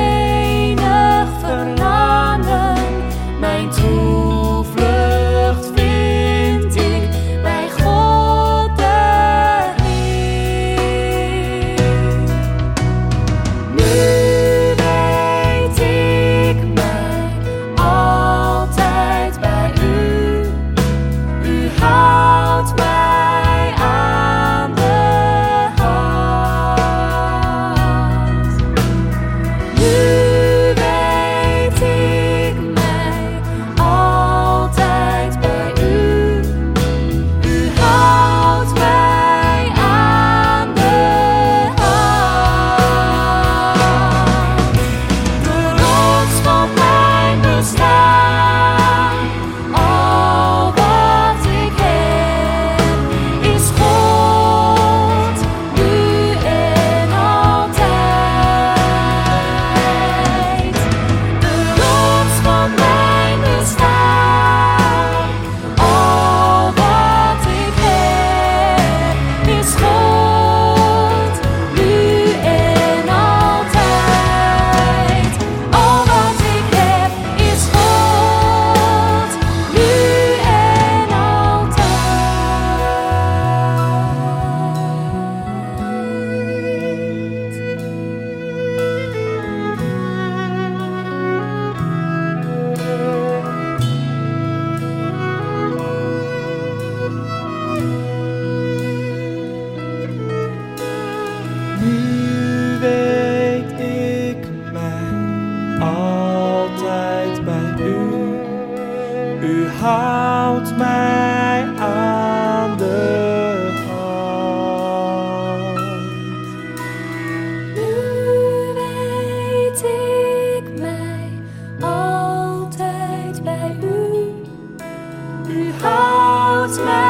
say Nu weet ik mij altijd bij u. U houdt mij aan de hand. Nu weet ik mij altijd bij u. U houdt mij.